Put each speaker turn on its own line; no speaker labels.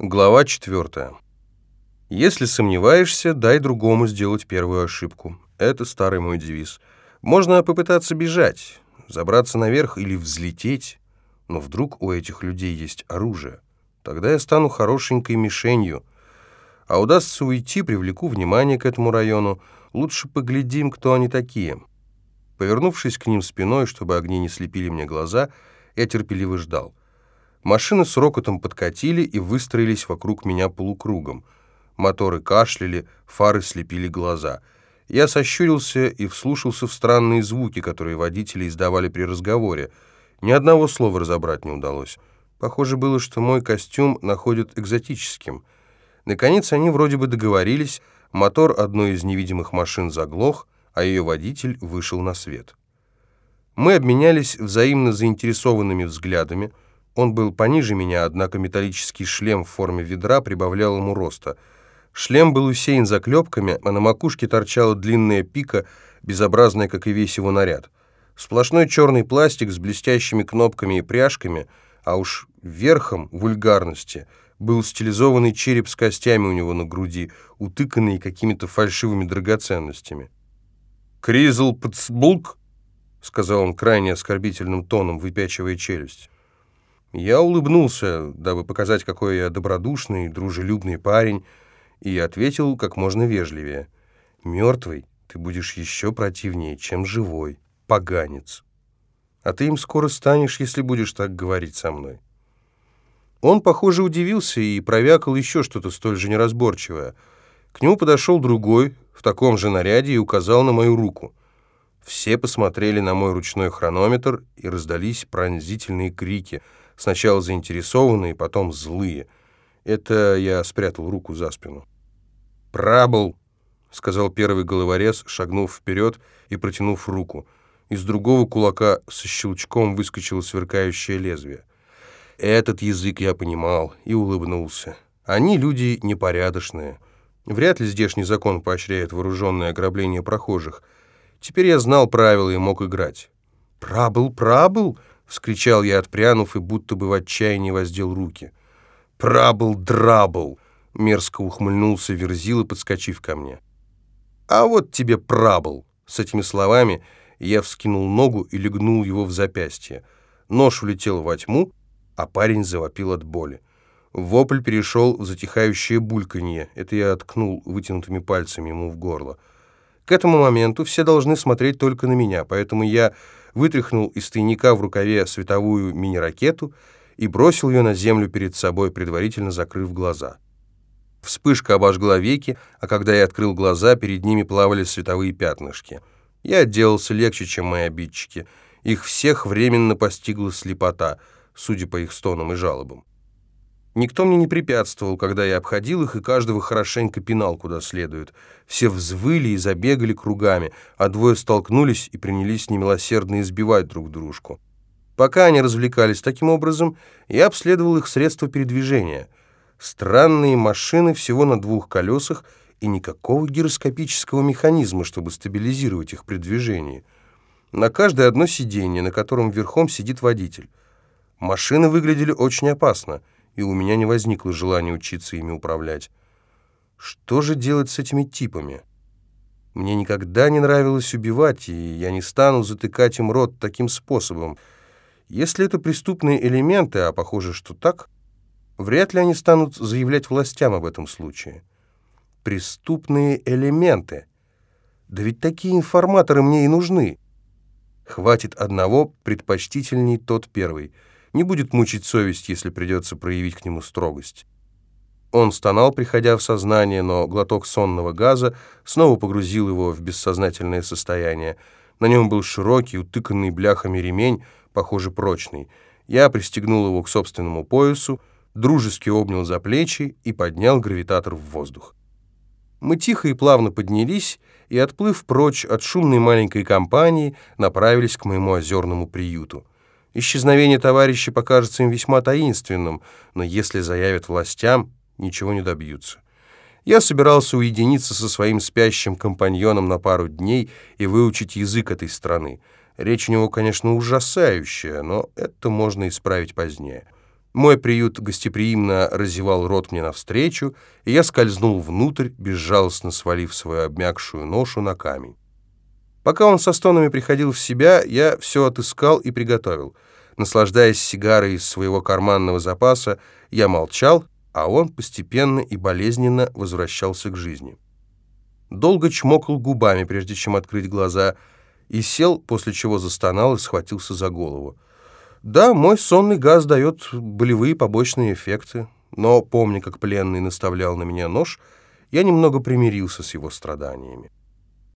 Глава 4. Если сомневаешься, дай другому сделать первую ошибку. Это старый мой девиз. Можно попытаться бежать, забраться наверх или взлететь, но вдруг у этих людей есть оружие. Тогда я стану хорошенькой мишенью. А удастся уйти, привлеку внимание к этому району. Лучше поглядим, кто они такие. Повернувшись к ним спиной, чтобы огни не слепили мне глаза, я терпеливо ждал. Машины с рокотом подкатили и выстроились вокруг меня полукругом. Моторы кашляли, фары слепили глаза. Я сощурился и вслушался в странные звуки, которые водители издавали при разговоре. Ни одного слова разобрать не удалось. Похоже было, что мой костюм находят экзотическим. Наконец они вроде бы договорились, мотор одной из невидимых машин заглох, а ее водитель вышел на свет. Мы обменялись взаимно заинтересованными взглядами — он был пониже меня, однако металлический шлем в форме ведра прибавлял ему роста. Шлем был усеян заклепками, а на макушке торчала длинная пика, безобразная, как и весь его наряд. Сплошной черный пластик с блестящими кнопками и пряжками, а уж верхом вульгарности был стилизованный череп с костями у него на груди, утыканный какими-то фальшивыми драгоценностями. «Кризл Пцбулк», — сказал он крайне оскорбительным тоном, выпячивая челюсть. Я улыбнулся, дабы показать, какой я добродушный, дружелюбный парень, и ответил как можно вежливее. «Мертвый ты будешь еще противнее, чем живой, поганец. А ты им скоро станешь, если будешь так говорить со мной». Он, похоже, удивился и провякал еще что-то столь же неразборчивое. К нему подошел другой, в таком же наряде, и указал на мою руку. Все посмотрели на мой ручной хронометр, и раздались пронзительные крики — Сначала заинтересованные, потом злые. Это я спрятал руку за спину. «Прабл», — сказал первый головорез, шагнув вперед и протянув руку. Из другого кулака со щелчком выскочило сверкающее лезвие. Этот язык я понимал и улыбнулся. Они люди непорядочные. Вряд ли здешний закон поощряет вооруженное ограбление прохожих. Теперь я знал правила и мог играть. «Прабл, прабл!» Вскричал я, отпрянув, и будто бы в отчаянии воздел руки. «Прабл-драбл!» — мерзко ухмыльнулся Верзила, подскочив ко мне. «А вот тебе прабл!» С этими словами я вскинул ногу и лягнул его в запястье. Нож улетел во тьму, а парень завопил от боли. Вопль перешел в затихающее бульканье. Это я откнул вытянутыми пальцами ему в горло. К этому моменту все должны смотреть только на меня, поэтому я вытряхнул из тайника в рукаве световую мини-ракету и бросил ее на землю перед собой, предварительно закрыв глаза. Вспышка обожгла веки, а когда я открыл глаза, перед ними плавали световые пятнышки. Я отделался легче, чем мои обидчики. Их всех временно постигла слепота, судя по их стонам и жалобам. Никто мне не препятствовал, когда я обходил их, и каждого хорошенько пинал куда следует. Все взвыли и забегали кругами, а двое столкнулись и принялись немилосердно избивать друг дружку. Пока они развлекались таким образом, я обследовал их средства передвижения. Странные машины всего на двух колесах и никакого гироскопического механизма, чтобы стабилизировать их при движении. На каждое одно сиденье, на котором верхом сидит водитель. Машины выглядели очень опасно — и у меня не возникло желания учиться ими управлять. Что же делать с этими типами? Мне никогда не нравилось убивать, и я не стану затыкать им рот таким способом. Если это преступные элементы, а похоже, что так, вряд ли они станут заявлять властям об этом случае. Преступные элементы. Да ведь такие информаторы мне и нужны. Хватит одного, предпочтительней тот первый — не будет мучить совесть, если придется проявить к нему строгость. Он стонал, приходя в сознание, но глоток сонного газа снова погрузил его в бессознательное состояние. На нем был широкий, утыканный бляхами ремень, похоже, прочный. Я пристегнул его к собственному поясу, дружески обнял за плечи и поднял гравитатор в воздух. Мы тихо и плавно поднялись и, отплыв прочь от шумной маленькой компании, направились к моему озерному приюту. Исчезновение товарища покажется им весьма таинственным, но если заявят властям, ничего не добьются. Я собирался уединиться со своим спящим компаньоном на пару дней и выучить язык этой страны. Речь у него, конечно, ужасающая, но это можно исправить позднее. Мой приют гостеприимно разевал рот мне навстречу, и я скользнул внутрь, безжалостно свалив свою обмякшую ношу на камень. Пока он со стонами приходил в себя, я все отыскал и приготовил. Наслаждаясь сигарой из своего карманного запаса, я молчал, а он постепенно и болезненно возвращался к жизни. Долго чмокал губами, прежде чем открыть глаза, и сел, после чего застонал и схватился за голову. Да, мой сонный газ дает болевые побочные эффекты, но, помня, как пленный наставлял на меня нож, я немного примирился с его страданиями.